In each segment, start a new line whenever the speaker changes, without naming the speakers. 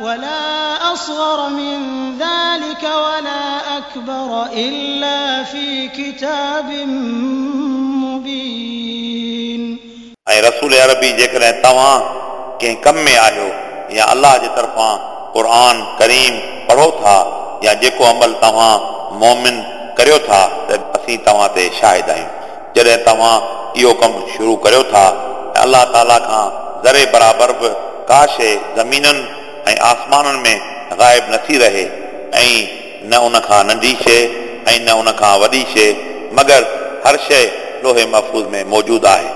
ولا أصغر من ذلك ولا أكبر إلا في كتاب مبين
ऐं रसूल अरबी जेकॾहिं तव्हां कंहिं कम में आहियो या अलाह जे तरफ़ां क़ुर करीम पढ़ो था या जेको अमल तव्हां मोमिन करियो था त असीं तव्हां ते शाहिद आहियूं जॾहिं तव्हां इहो कमु शुरू करियो था ऐं अलाह ताला खां ज़रे बराबरि बि का शइ ज़मीननि ۽ آسمانن ۾ غائب نٿي رهي ۽ ننڍي شيءِ ۽ نه ان کان وڏي شيءِ مگر هر شيءِ لوح محفوظ ۾ موجود
آهي.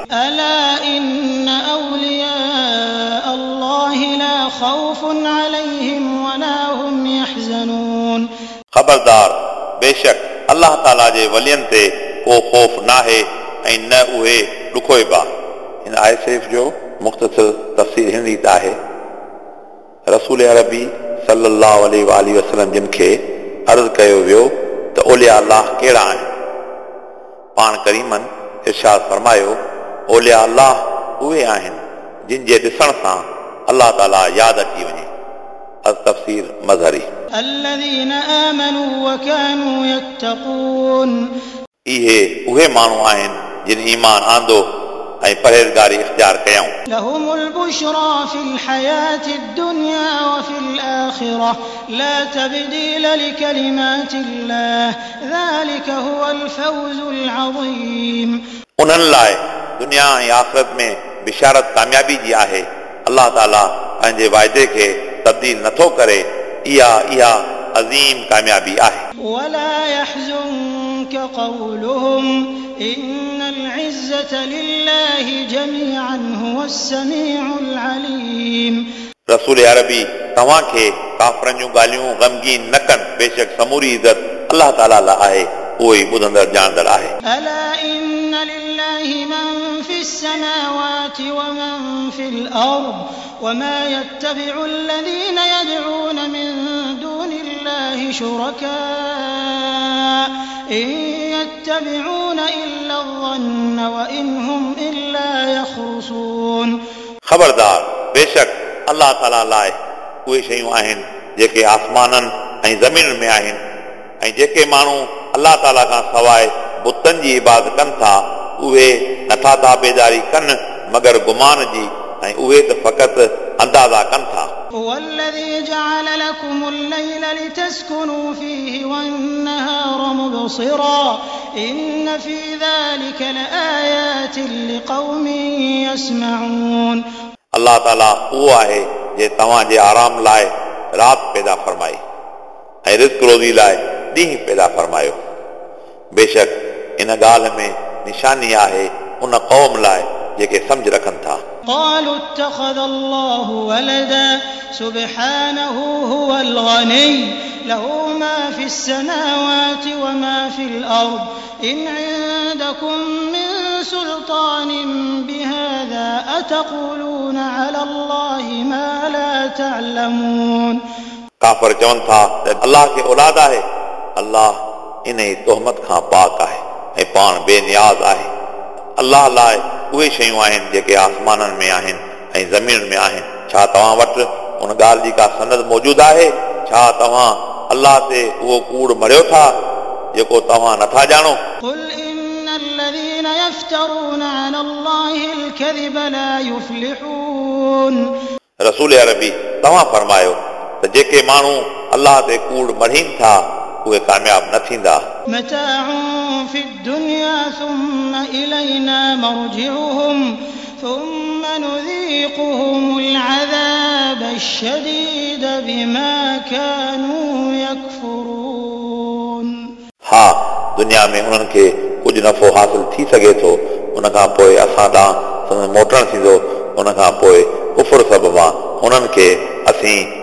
خبردار بيشڪ الله
تعالى جي ولين تي ڪو خوف ناهي ۽ نه اهي ڏکوئبا هن آيت شريف جو مختصر تفسير هن ريت آهي. रसूल अरबी सलाहु वसलम जिन खे अर्ज़ु कयो वियो त ओलिया अलाह कहिड़ा आहिनि पाण करीमन इर्शाद फरमायो ओलिया अलाह उहे आहिनि जिन जे ॾिसण सां अलाह ताला यादि अची वञे अज़ तफ़सीर मज़हरी
الذين آمنوا وكانوا يتقون
इहे उहे माण्हू आहिनि जिन ईमान आंदो ऐं परहेज़गारी इख़्तियार कयऊं
لهم البشرى في الحياة الدنيا وفي الآخرة لا تبديل لكلمات الله ذلك هو الفوز العظيم
उन्हनि लाइ दुनिया ऐं आख़िरत में बिशारत कामयाबी जी आहे अलाह ताला पंहिंजे वाइदे खे तब्दील नथो करे इहा इहा अज़ीम कामयाबी आहे
ولا يحزنك قولهم إن العزة لله جميعا هو السميع العليم
रसूल अरबी तव्हांखे काफ़रनि जूं ॻाल्हियूं ग़मगीन न कनि बेशक समूरी इज़त अलाह ताला लाइ आहे उहो ई ॿुधंदड़ ॼाणंदड़ आहे
السماوات ومن في الأرض وما يتبع الذين يدعون من دون الله شركاء إن يتبعون إلا الظن وإن هم إلا يخرصون
ख़बरदार बेशक अलाह ताला लाइ उहे शयूं आहिनि जेके आसमाननि ऐं ज़मीन में आहिनि ऐं जेके माण्हू अलाह ताला खां सवाइ बुतनि जी इबादत कनि था उहे नथा ताबेदारी कनि मगर गुमान जी ऐं उहे त फ़क़ति अंदाज़ा कनि था
هو الذي جعل لكم الليل لتسكنوا فيه والنهار مبصرا إن في ذلك لآيات لقوم يسمعون
अलाह ताला उहो आहे जे तव्हांजे आराम लाइ राति पैदा फरमाई ऐं रिस्क रोज़ी लाइ ॾींहुं पैदा फरमायो बेशक इन ॻाल्हि में निशानी आहे उन क़ौम लाइ जेके सम्झ रखनि था
قالوا اتخذ الله ولدا سبحانه هو الغني له ما في السماوات وما في الأرض إن عندكم من سلطان بهذا أتقولون على الله ما لا تعلمون
काफ़र चवनि था त अलाह खे औलाद आहे अलाह इन ई तोहमत खां पाक आहे ऐं पाण बेनियाज़ आहे अलाह लाइ उहे शयूं आहिनि जेके आसमाननि में आहिनि ऐं ज़मीन में आहिनि छा तव्हां वटि उन ॻाल्हि जी का सनद मौजूदु आहे छा तव्हां अलाह ते उहो कूड़ मरियो था जेको तव्हां नथा ॼाणो
قل إن الذين يفترون على الله الكذب لا يفلحون
रसूल अरबी तव्हां फरमायो त जेके माण्हू अलाह ते कूड़ मढ़ीनि था उहे कामयाब न थींदा
متاع في الدنيا ثم إلينا مرجعهم ثم نذيقهم العذاب الشديد بما كانوا يكفرون.
ها دنيا ۾ انهن کي ڪجهه نفع حاصل ٿي سگهي ٿو ان کان پوءِ اسان ڏانهن سندن موٽڻ ٿيندو ان کان پوءِ کفر سبب انهن کي اسين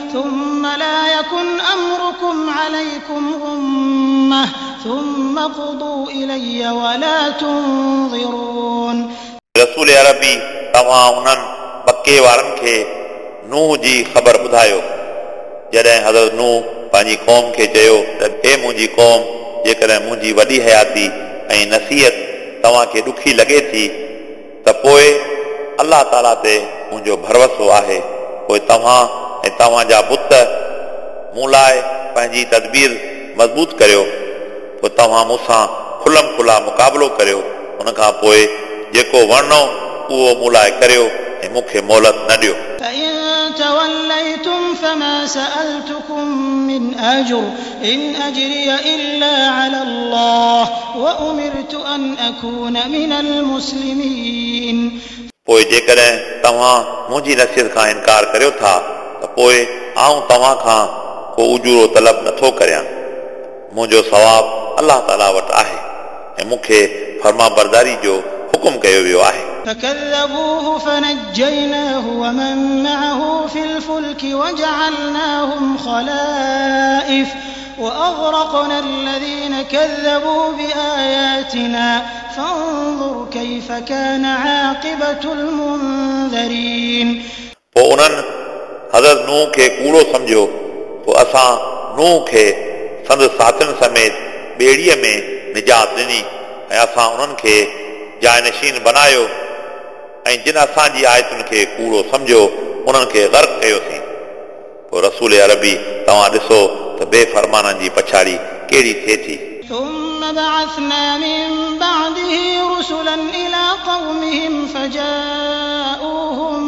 ثم لا يكن أمركم عليكم غمة ثم قضوا إلي ولا تنظرون
रसूल अरबी तव्हां उन्हनि पके वारनि खे नूह जी ख़बर ॿुधायो जॾहिं हज़रत नूह पंहिंजी क़ौम खे चयो त हे मुंहिंजी क़ौम जेकॾहिं मुंहिंजी वॾी हयाती ऐं नसीहत तव्हांखे ॾुखी लॻे थी त पोइ अलाह ताला ते मुंहिंजो भरवसो आहे पोइ तव्हां ऐं तव्हांजा पुत मूं लाइ पंहिंजी तदबीर मज़बूत करियो पोइ तव्हां मूंसां खुलम खुला मुक़ाबिलो करियो उन खां पोइ जेको वणनो उहो मूं लाइ करियो ऐं मूंखे मोहलत न ॾियो
فإن توليتم فما سألتكم من أجر إن أجري إلا على الله وأمرت أن أكون من المسلمين
पोइ जेकॾहिं तव्हां मुंहिंजी नसीहत खां इनकार करियो था त पोइ आऊं तव्हां खां को उजूरो तलब नथो करियां मुंहिंजो सवाबु अलाह ताला वटि आहे ऐं मूंखे फर्मा बरदारी जो हुकुम कयो वियो आहे
فكذبوه فنجيناه ومن معه في الفلك وجعلناهم خلائف وأغرقنا الذين كذبوا بآياتنا فانظر كيف كان عاقبة المنذرين
पोइ उन्हनि हज़रत नूह खे कूड़ो सम्झियो पोइ असां नूह खे संदसि साथियुनि समेत ॿेड़ीअ में निजात ॾिनी ऐं असां उन्हनि खे जानशीन बनायो ऐं जिन असांजी आयतुनि खे कूड़ो सम्झियो उन्हनि खे ग़र्क़ कयोसीं पोइ रसूल अरबी तव्हां ॾिसो त बेफ़रमाननि जी पछाड़ी कहिड़ी थिए थी
ثم بعثنا من بعده رسلا إلى قومهم فجاءوهم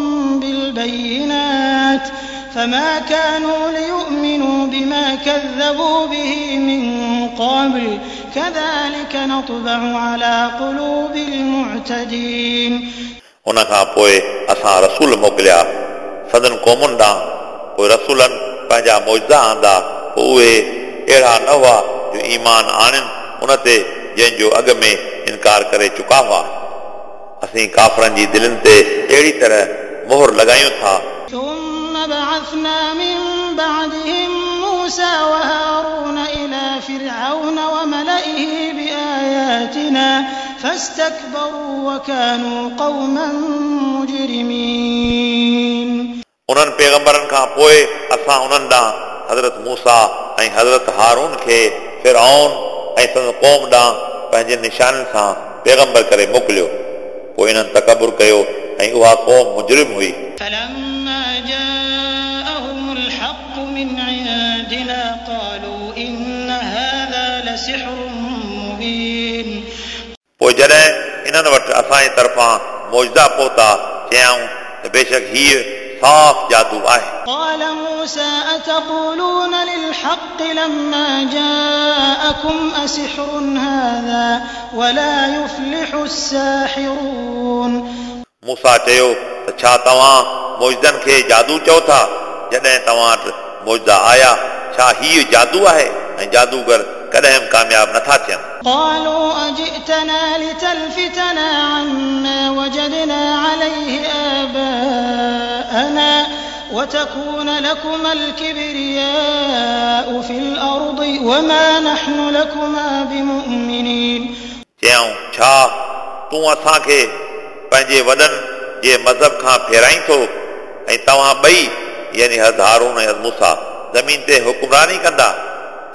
بالبينات فما كانوا ليؤمنوا بما كذبوا به من قبل كذلك نطبع على قلوب المعتدين
हुन खां पोइ असां रसूल मोकिलिया सदन क़ौमुनि ॾांहुं पोइ रसूलनि पंहिंजा मौजा आंदा पोइ उहे अहिड़ा न हुआ जो ईमान आणनि उन ते जंहिंजो अॻ में इनकार करे चुका हुआ असीं काफ़रनि जी दिलनि ते अहिड़ी तरह मोहर लॻायूं था
ثم بعثنا من بعدهم موسى وهارون إلى فرعون وملئه بآياتنا فاستكبروا وكانوا قوما مجرمين
उन्हनि पैगंबरनि खां पोइ असां उन्हनि ॾांहुं हज़रत मूसा ऐं हज़रत हारून खे फिरौन ऐं संदसि क़ौम ॾांहुं पंहिंजे निशाननि सां पैगंबर करे मोकिलियो पोइ इन्हनि तकबुर कयो ऐं उहा क़ौम मुजरिम हुई पोइ जॾहिं इन्हनि वटि असांजे तरफ़ां मौजदा पहुता चयाऊं त बेशक हीअ نفاق جادو آهي
قال موسى أتقولون للحق لما جاءكم أسحر هذا ولا يفلح الساحرون؟
موسى چيو تچا توان موجدن کے جادو چو تھا جدن توان موجدہ آیا چا ہی جادو آهي कॾहिं बि कामयाबु नथा थियनि
قالوا أجئتنا لتلفتنا عما وجدنا عليه آباءنا وتكون لكما الكبرياء في الأرض وما نحن لكما بمؤمنين
चयऊं छा तूं असांखे पंहिंजे वॾनि जे मज़हब खां फेराई थो ऐं तव्हां ॿई यानी हज़ हारून ऐं हज़ मूसा ज़मीन ते हुकुमरानी कंदा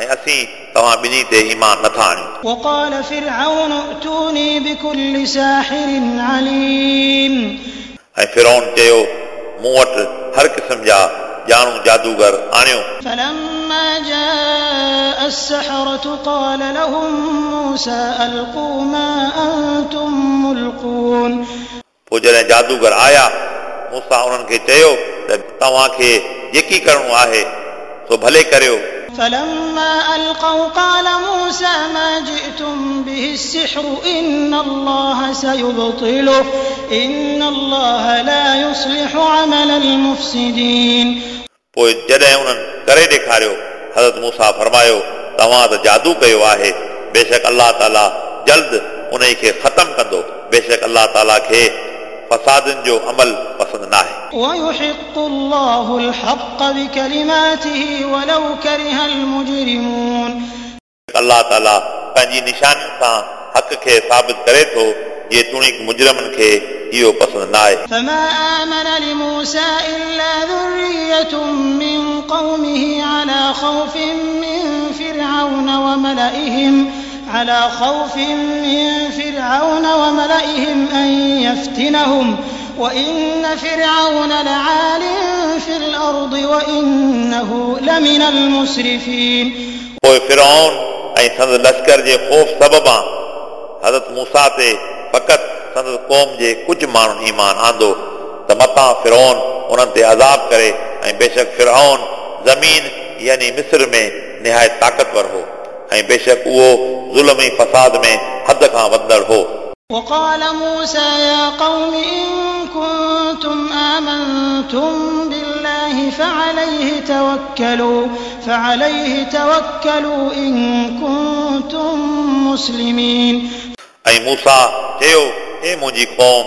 ऐं असीं तव्हां ॿिन्ही ते ईमान नथा आणियूं
وقال فرعون ائتوني بكل ساحر عليم
ऐं फिरोन चयो मूं वटि हर क़िस्म जा ॼाणू जादूगर आणियो
فلما جاء السحرة قال لهم موسى ألقوا ما أنتم ملقون
पोइ जॾहिं जादूगर आया मूंसां उन्हनि खे चयो त तव्हांखे जेकी करिणो आहे सो भले करियो
فلما ألقوا قال موسى ما جئتم به السحر إن الله سيبطله إن الله لا يصلح عمل المفسدين
पोइ जॾहिं उन्हनि करे ॾेखारियो हज़रत मूसा फरमायो तव्हां त जादू कयो आहे बेशक अलाह ताला जल्द उन खे ख़तमु कंदो बेशक अलाह ताला खे فسادن جو عمل پسند نہ ہے
ويحق الله الحق بكلماته ولو كره المجرمون.
اللہ تعالی پنجي نشان سان حق کي ثابت ڪري ٿو جيتوڻيڪ مجرمن کي اهو پسند نہ آهي
فما آمن لموسى إلا ذرية من قومه على خوف من فرعون وملئهم على خوف من فرعون وملئهم أن يفتنهم وإن فرعون لعال في الأرض وإنه لمن المسرفين
पोइ फिरौन ऐं संदसि लश्कर जे ख़ौफ़ सबबां हज़रत मूसा ते फ़क़ति संदसि क़ौम जे कुझु माण्हुनि ईमान आंदो त मतां फिरौन उन्हनि ते अज़ाब करे ऐं बेशक फिरौन ज़मीन यानी मिस्र में निहायत ताक़तवर हो ऐं बेशक उहो ज़ुल्म ऐं फसाद में हद खां वधंदड़ हो
وقال موسى يا قوم إن كنتم آمنتم بالله فعليه توكلوا فعليه توكلوا إن كنتم مسلمين
ऐं मूसा चयो हे मुंहिंजी क़ौम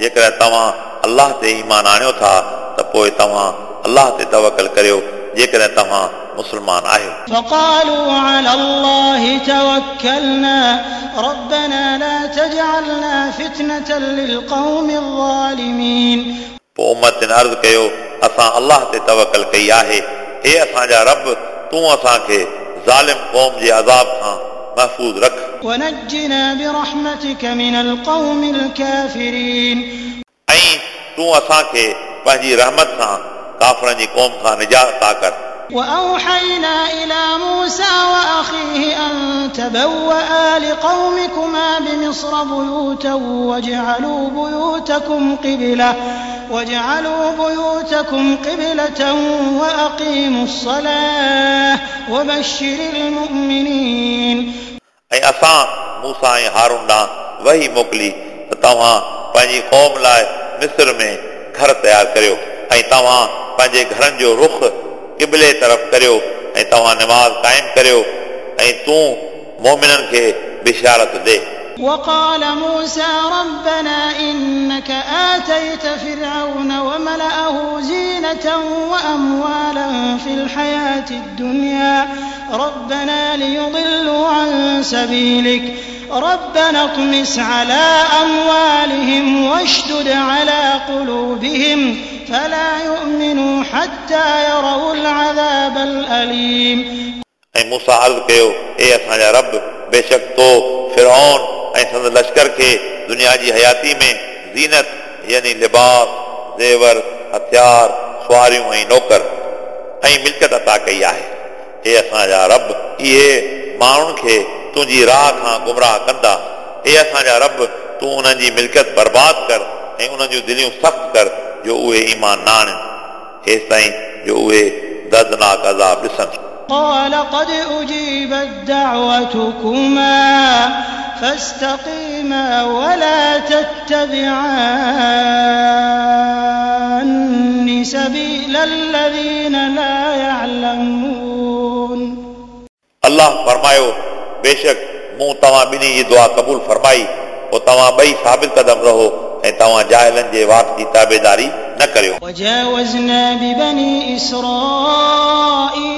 जेकॾहिं तव्हां अलाह ते ईमान आणियो था त पोइ तव्हां अलाह ते तवकल करियो जेकॾहिं तव्हां मुस्लमान आहियो
فقالوا على الله توكلنا ربنا لا تجعلنا فتنة للقوم الظالمين
पोइ उमतिन अर्ज़ु कयो असां अलाह ते तवकल कई आहे हे असांजा रब तूं असांखे ज़ालिम क़ौम जे अज़ाब खां महफ़ूज़ रख
ونجنا برحمتك من القوم الكافرين
ऐं तूं असांखे पंहिंजी रहमत सां काफ़रनि जी क़ौम खां निजात अता कर
وأوحينا إلى موسى وأخيه أن تبوأ لقومكما بمصر بيوتا واجعلوا بيوتكم قبلة واجعلوا بيوتكم قبلة وأقيموا الصلاة وبشر المؤمنين
ऐं असां मूसा ऐं हारून ॾांहुं वही मोकिली त तव्हां पंहिंजी क़ौम लाइ मिस्र में घर तयारु करियो ऐं तव्हां पंहिंजे घरनि जो रुख قبلي طرف ڪريو ۽ توهان نماز قائم ڪريو ۽ تون مومنن کي بشارت ڏي
وقال موسى ربنا إنك آتيت فرعون وملأه زينة وأموالا في الحياة الدنيا ربنا ليضلوا عن سبيلك ربنا اطمس على أموالهم واشدد على قلوبهم فلا يؤمنوا حتى يروا العذاب الأليم
ऐं मूंसां अर्ज़ु कयो हे असांजा रब बेशक तो फिरौन ऐं संदसि लश्कर खे दुनिया जी हयाती में ज़ीनत यानी लिबास ज़ेवर हथियार सुवारियूं ऐं नौकर ऐं मिल्कियत अता कई आहे हे असांजा रब इहे माण्हुनि खे तुंहिंजी राह खां गुमराह कंदा हे असांजा रब तूं उन्हनि जी मिल्कियत बर्बाद कर ऐं उन्हनि जूं दिलियूं सख़्तु कर जो उहे ईमान न आणनि हेसि ताईं जो उहे दर्दनाक अज़ाब ॾिसनि
قال قد أجيبت دعوتكما فاستقيما ولا تتبعان سبيل الذين لا يعلمون
अलाह फरमायो बेशक मूं तव्हां ॿिन्ही जी दुआ क़बूल फरमाई पोइ तव्हां ॿई साबित क़दम रहो ऐं तव्हां जाहिलनि जे वाक जी ताबेदारी न करियो
وجاوزنا ببني إسرائيل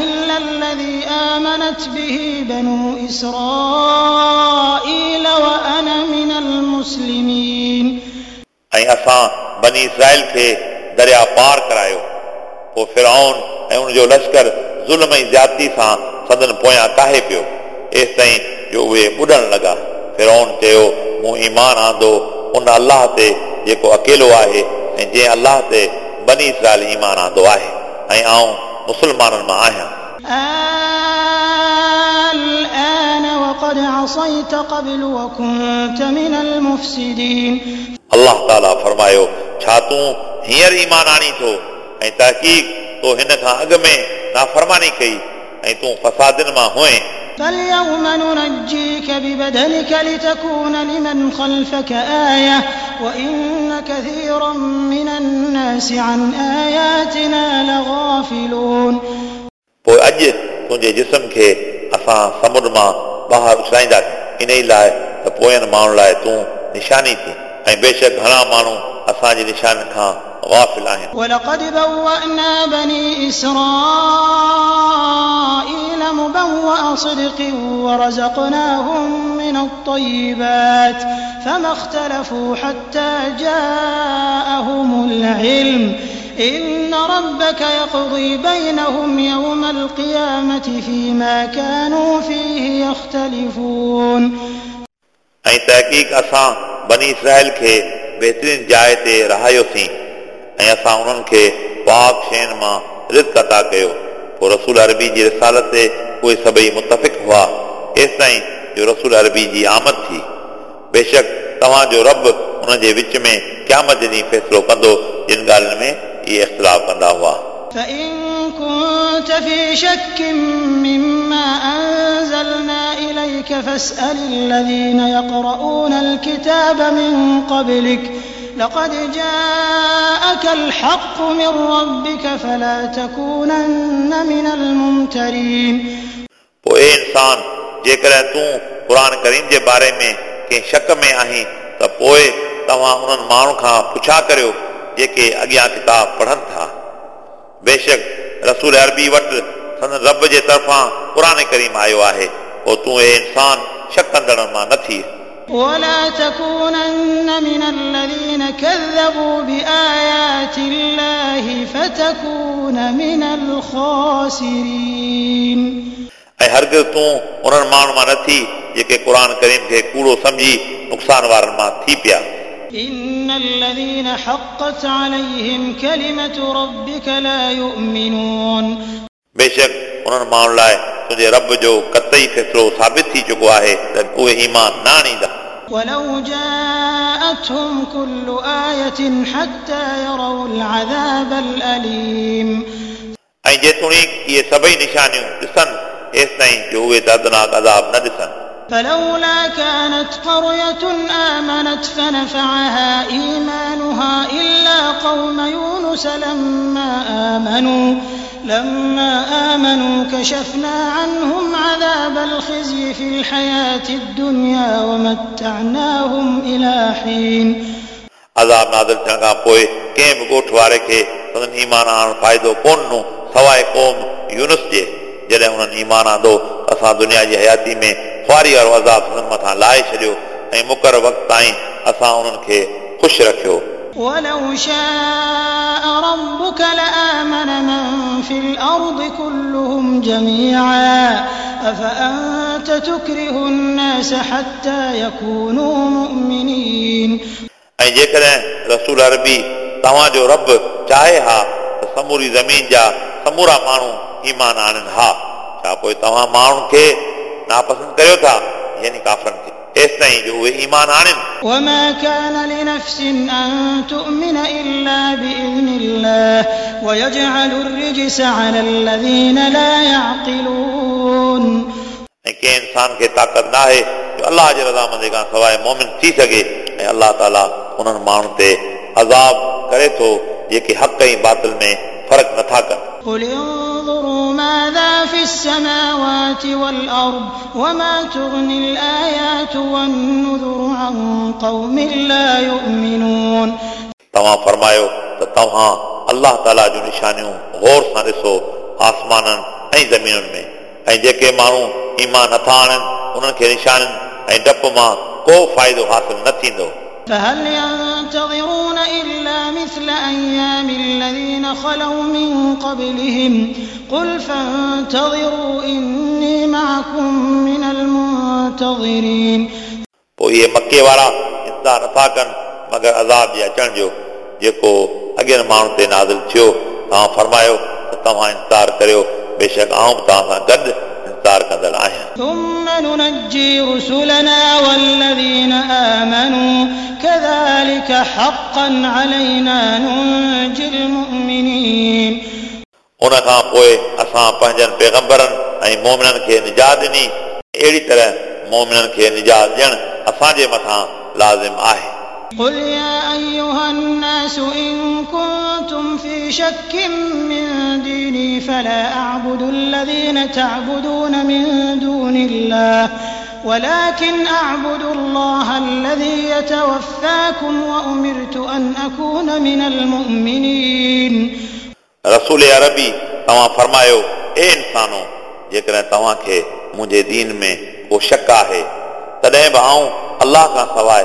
الذي آمنت به بنو إسرائيل وأنا من المسلمين
ऐं असां बनी इसराइल खे दरिया पार करायो पोइ फिरौन ऐं उनजो लश्कर ज़ुल्म ऐं ज़्यादती सां सदन पोयां काहे पियो एसि ताईं जो उहे ॿुॾण लॻा फिरौन चयो मूं ईमान आंदो उन अलाह ते जेको अकेलो आहे ऐं जंहिं अलाह ते बनी इसराइल ईमान आंदो आहे ऐं आऊं मुस्लमाननि मां आहियां
الآن وقد عصيت قبل وكنت من المفسدين
अलाह ताला फरमायो छा तूं हींअर ईमान आणी थो ऐं तहक़ीक़ तो हिन खां अॻु में नाफ़रमानी कई ऐं तूं फसादनि मां हुएं
فاليوم ننجيك ببدنك لتكون لمن خلفك آية وإن كثيرا من الناس عن آياتنا لغافلون
پوءِ اڄ تنهنجي جسم کي اسان سمنڊ مان ٻاهر اڇلائينداسين ان ئي لاءِ ته پوين ماڻهن لاءِ تون نشاني ٿي ۽ بيشڪ گهڻا ماڻهو اسان جي نشاني کان غافل आहिनि
ولقد بوأنا بني إسرائيل مبوأ صدق ورزقناهم من الطيبات فما اختلفوا حتى جاءهم العلم إن ربك يقضي بينهم يوم القيامة فيما كانوا فيه يختلفون
ऐं तहक़ीक़ असां बनी इसराइल खे बहितरीन जाइ ते रहायोसीं ऐं असां उन्हनि खे पाक शयुनि मां रिज़ अता कयो पोइ रसूल अरबी जी रिसालत ते उहे सभई मुतफ़िक़ हुआ एसि ताईं जो रसूल अरबी जी आमद थी बेशक तव्हांजो रब उन जे विच में क़यामत ॾींहुं फ़ैसिलो कंदो जिन ॻाल्हियुनि में इहे इख़्तिलाफ़ कंदा हुआ
فإن كنت في شك مما أنزلنا إليك فاسأل الذين يقرؤون الكتاب من قبلك لقد جاءك الحق من ربك فلا تكونن من الممترين
पोइ ए इंसान जेकॾहिं तूं क़ुर करीम जे बारे में कंहिं शक में आहीं त पोइ तव्हां उन्हनि माण्हुनि खां पुछा करियो जेके अॻियां किताब पढ़नि था बेशक रसूल अरबी वटि संदन रब जे तरफ़ां क़ुर करीम आयो आहे पोइ तूं ए इंसान शक कंदड़नि मां न थी
ولا تكونن من الذين كذبوا بآيات الله فتكون من الخاسرين
ऐं हरगिज़ तूं उन्हनि माण्हुनि मां न थी जेके क़ुर करीम खे कूड़ो सम्झी नुक़सान वारनि मां थी पिया
إن الذين حقت عليهم كلمة ربك لا يؤمنون
बेशक उन्हनि माण्हुनि लाइ तुंहिंजे रब जो कतई फ़ैसिलो साबित थी चुको आहे त उहे ईमान न आणींदा
ولو جاءتهم كل آية حتى يروا العذاب الأليم
ऐं जेतोणीक इहे सभई निशानियूं ॾिसनि हेसि ताईं जो उहे दर्दनाक अज़ाब न ॾिसनि
فلولا كانت قرية آمنت فنفعها إيمانها إلا قوم يونس لما آمنوا لما آمنوا كشفنا عنهم عذاب الخزي في الحياة الدنيا ومتعناهم إلى حين
अज़ाब नाज़िल थियण खां पोइ कंहिं बि ॻोठ वारे खे संदन ईमान आणणु फ़ाइदो कोन ॾिनो सवाइ क़ौम यूनुस जे जॾहिं उन्हनि ईमान आंदो असां दुनिया जी हयाती में ख़ुआरी वारो अज़ाब संदन मथां लाहे छॾियो ऐं मुक़र वक़्त ताईं असां उन्हनि खे ख़ुशि रखियो
ولو شاء ربك لآمن من في الأرض كلهم جميعا أفأنت تكره الناس حتى يكونوا مؤمنين
ऐं जेकॾहिं रसूल अरबी तव्हांजो रब चाहे हा त समूरी ज़मीन जा समूरा माण्हू ईमान आणनि हा छा पोइ तव्हां माण्हुनि खे नापसंदि करियो था यानी काफ़रनि ایستائیں جو ہوئے ایمان آنن
وما كان لنفس ان تؤمن الا باذن الله ويجعل الرجس على الذين لا يعقلون۔
کہ انسان کے طاقت نہ ہے جو اللہ جل رضا مندے کا سوائے مومن تھی سکے اے اللہ تعالی انہن مان تے عذاب کرے تو یہ کہ حق کہیں باطل میں فرق نہ تھا کر۔
قل انظروا ماذا في السماوات والأرض وما تغني الآيات والنذر عن قوم لا يؤمنون
तव्हां फरमायो त तव्हां अलाह ताला जूं निशानियूं गौर सां ॾिसो आसमाननि ऐं ज़मीनुनि में ऐं जेके माण्हू ईमान नथा आणनि उन्हनि खे निशानियुनि ऐं डप मां को फ़ाइदो हासिल न थींदो
فهل ينتظرون إلا مثل أيام الذين خلوا من قبلهم قل فانتظروا إني معكم من المنتظرين
पोइ इहे मके वारा इंतज़ार नथा कनि मगर अज़ाब जे अचण जो जेको अॻियनि माण्हू ते नाज़िल थियो तव्हां फरमायो त तव्हां इंतज़ार करियो बेशक आउं बि तव्हां सां गॾु
گڏ انتظار ڪندڙ آهيان
ان کان پوءِ اسان پنهنجن پيغمبرن ۽ مومنن کي نجات ڏني. اهڙي طرح مومنن کي نجات ڏيڻ اسان جي مٿان لازم آهي.
قل يا أيها الناس إن كنتم في شك من ديني فلا أعبد الذين تعبدون من دون الله ولكن أعبد الله الذي يتوفاكم وأمرت أن أكون من المؤمنين
रसूल अरबी तव्हां फरमायो ए इंसानो जेकॾहिं तव्हांखे मुंहिंजे दीन में को शक आहे तॾहिं बि आऊं अलाह खां सवाइ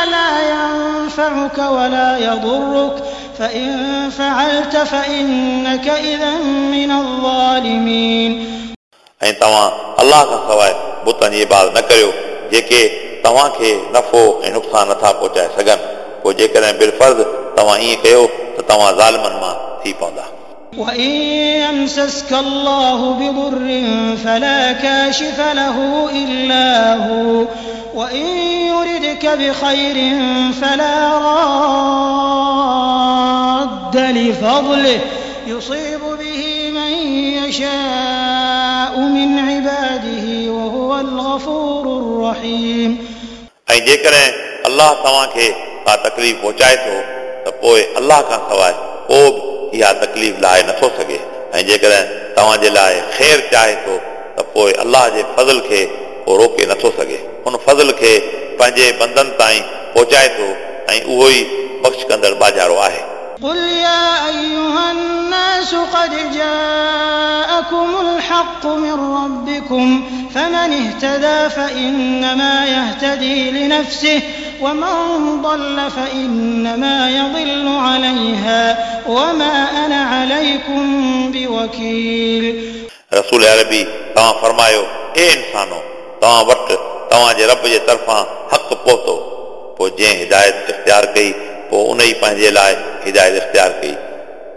ما لا ينفعك ولا يضرك فإن فعلت فإنك إذا من الظالمين
ऐं तव्हां अलाह खां सवाइ बुतनि जी इबाद न करियो जेके तव्हांखे नफ़ो ऐं नुक़सान नथा पहुचाए सघनि पोइ जेकॾहिं बिलफर्ज़ तव्हां ईअं कयो त तव्हां ज़ालिमनि मां थी पवंदा
وإن يمسسك الله بضر فلا كاشف له إلا هو وإن يردك بخير فلا راد لفضله يصيب به من يشاء من عباده وهو الغفور الرحيم
ऐं जेकॾहिं अलाह तव्हांखे का तकलीफ़ पहुचाए थो त पोइ अलाह खां सवाइ को बि اها تڪليف لاهي نٿو سگهي. ۽ جيڪڏهن توهان جي لاءِ خير چاهي ٿو ته پوءِ الله جي فضل کي پوءِ روڪي نٿو سگهي. هن فضل کي پنهنجي بندن تائين پهچائي ٿو ۽ اهو ئي بخش
ڪندڙ بازارو آهي. الناس قد جاءكم الحق من ربكم فمن اهتدى فإنما يهتدي لنفسه ومن ضل فإنما يضل عليها وما أنا عليكم بوكيل
रसूल अरबी तव्हां फरमायो ए इंसानो तव्हां वटि तव्हांजे रब जे तरफ़ां हक़ पहुतो पोइ जंहिं हिदायत इख़्तियार कई पोइ उन ई पंहिंजे लाइ हिदायत इख़्तियार कई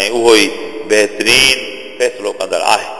۽ اهو ئي بهترين فيصلو ڪندڙ آهي